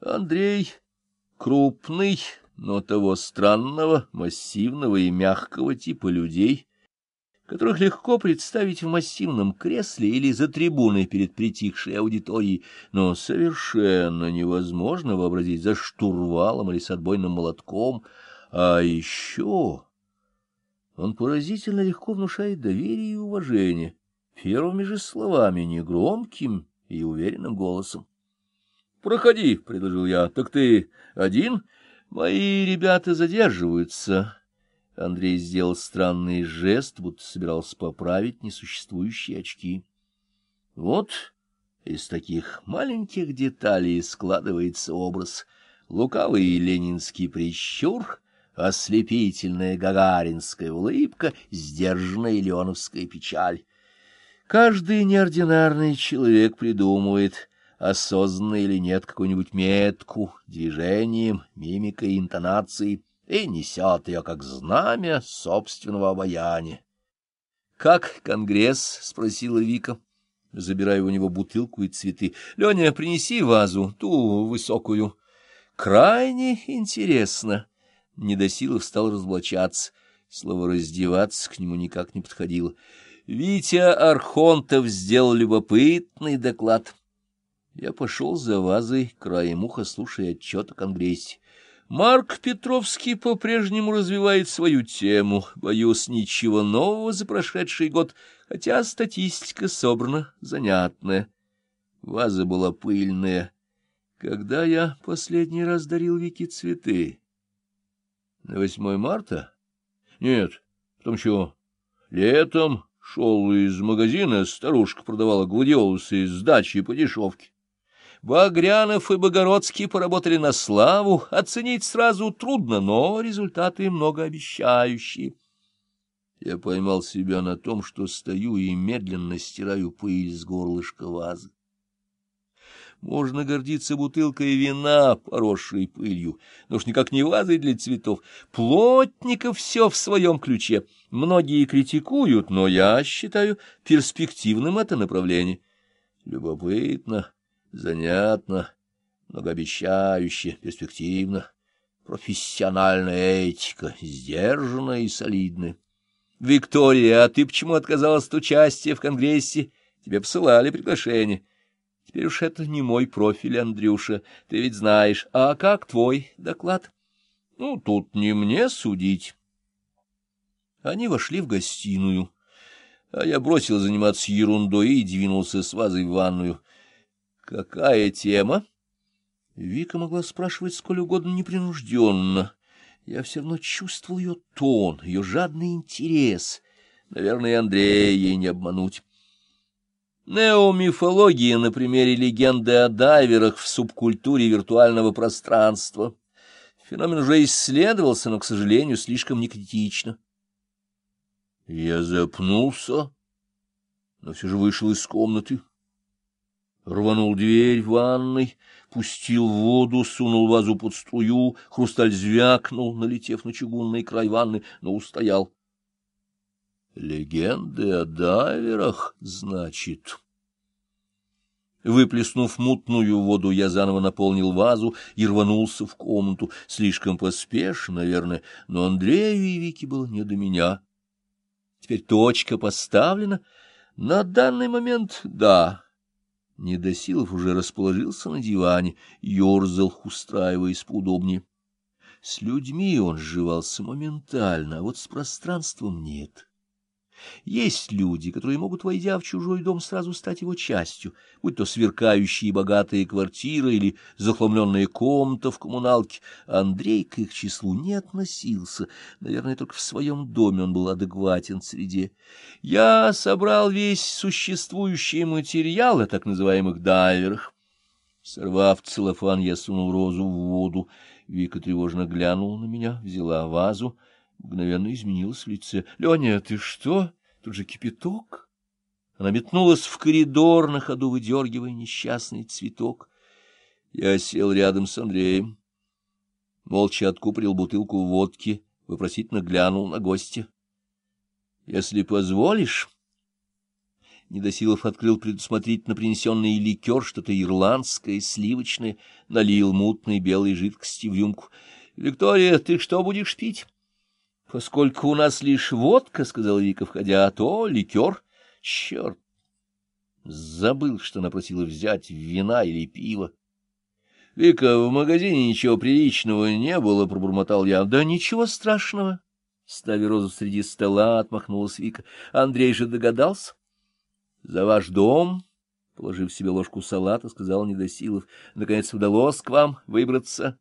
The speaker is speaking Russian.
Андрей крупный, но того странного, массивного и мягкого типа людей, которых легко представить в массивном кресле или за трибуной перед притихшей аудиторией, но совершенно невозможно вообразить за штурвалом или с отбойным молотком. А еще он поразительно легко внушает доверие и уважение, первыми же словами, негромким и уверенным голосом. — Проходи, — предложил я. — Так ты один? Мои ребята задерживаются. Андрей сделал странный жест, будто собирался поправить несуществующие очки. Вот из таких маленьких деталей складывается образ. Лукавый ленинский прищур, ослепительная гагаринская улыбка, сдержанная леоновская печаль. Каждый неординарный человек придумывает, осознанно или нет, какую-нибудь метку, движением, мимикой, интонацией, и несет ее как знамя собственного обаяния. — Как конгресс? — спросила Вика, забирая у него бутылку и цветы. — Леня, принеси вазу, ту высокую. — Крайне интересно. Недосилов стал разоблачаться. Слово «раздеваться» к нему никак не подходило. Витя Архонтов сделал любопытный доклад. Я пошел за вазой, краем уха слушая отчет о Конгрессе. Марк Петровский по-прежнему развивает свою тему. Боюсь, ничего нового за прошедший год, хотя статистика собрана занятная. Ваза была пыльная. Когда я последний раз дарил Вике цветы? На 8 марта? Нет, потом чего? Летом шел из магазина, старушка продавала гладиолусы из дачи по дешевке. Багрянов и Богородский поработали на славу, оценить сразу трудно, но результаты многообещающие. Я поймал себя на том, что стою и медленно стираю пыль с горлышка вазы. Можно гордиться бутылкой вина, поросшей пылью, но уж никак не вазой для цветов. Плотников все в своем ключе. Многие критикуют, но я считаю перспективным это направление. Любопытно. Занятно, многообещающе, перспективно. Профессиональная этика, сдержанная и солидная. Виктория, а ты почему отказалась от участия в Конгрессе? Тебе посылали приглашение. Теперь уж это не мой профиль, Андрюша, ты ведь знаешь. А как твой доклад? Ну, тут не мне судить. Они вошли в гостиную, а я бросил заниматься ерундой и двинулся с вазой в ванную. Какая тема? Вика могла спрашивать сколь угодно непринужденно. Я все равно чувствовал ее тон, ее жадный интерес. Наверное, Андрея ей не обмануть. Неомифология на примере легенды о дайверах в субкультуре виртуального пространства. Феномен уже исследовался, но, к сожалению, слишком некритично. Я запнулся, но все же вышел из комнаты рванул дверь в ванной, пустил воду, сунул вазу под струю, хрусталь звякнул, налетев на чугунный край ванны, но устоял. Легенды о дайверах, значит. Выплеснув мутную воду, я заново наполнил вазу и рванулся в комнату. Слишком поспешно, наверное, но Андрею и Вике было не до меня. Теперь точка поставлена. На данный момент — да. Недосилов уже расположился на диване, ерзал, устраиваясь поудобнее. С людьми он сживался моментально, а вот с пространством нет. Есть люди, которые могут, войдя в чужой дом, сразу стать его частью, будь то сверкающие богатые квартиры или захламленная комната в коммуналке. Андрей к их числу не относился. Наверное, только в своем доме он был адекватен среде. Я собрал весь существующий материал о так называемых дайверах. Сорвав целлофан, я сунул розу в воду. Вика тревожно глянула на меня, взяла вазу — мгновенно изменилось в лице. — Леня, ты что? Тут же кипяток. Она метнулась в коридор, на ходу выдергивая несчастный цветок. Я сел рядом с Андреем. Молча откупорил бутылку водки, вопросительно глянул на гостя. — Если позволишь... Недосилов открыл предусмотрительно принесенный ликер, что-то ирландское, сливочное, налил мутной белой жидкости в рюмку. — Виктория, ты что будешь пить? — Поскольку у нас лишь водка, — сказала Вика, входя, — то ликер. Черт! Забыл, что она просила взять вина или пиво. — Вика, в магазине ничего приличного не было, — пробормотал я. — Да ничего страшного. Ставя розу среди стола, отмахнулась Вика. — Андрей же догадался. — За ваш дом, — положив себе ложку салата, сказал Недосилов, — наконец удалось к вам выбраться.